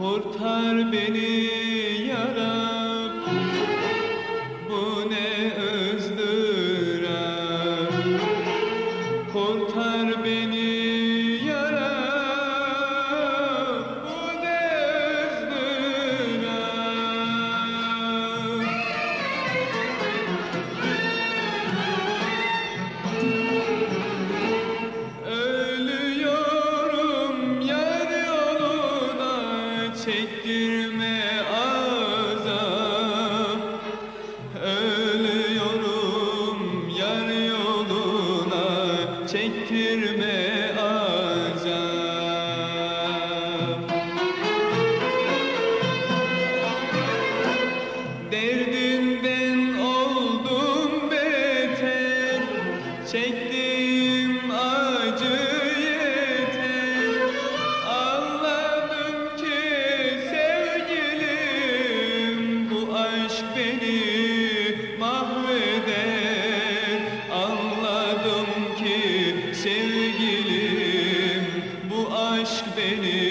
Kurtar beni yaram. çektirme. seni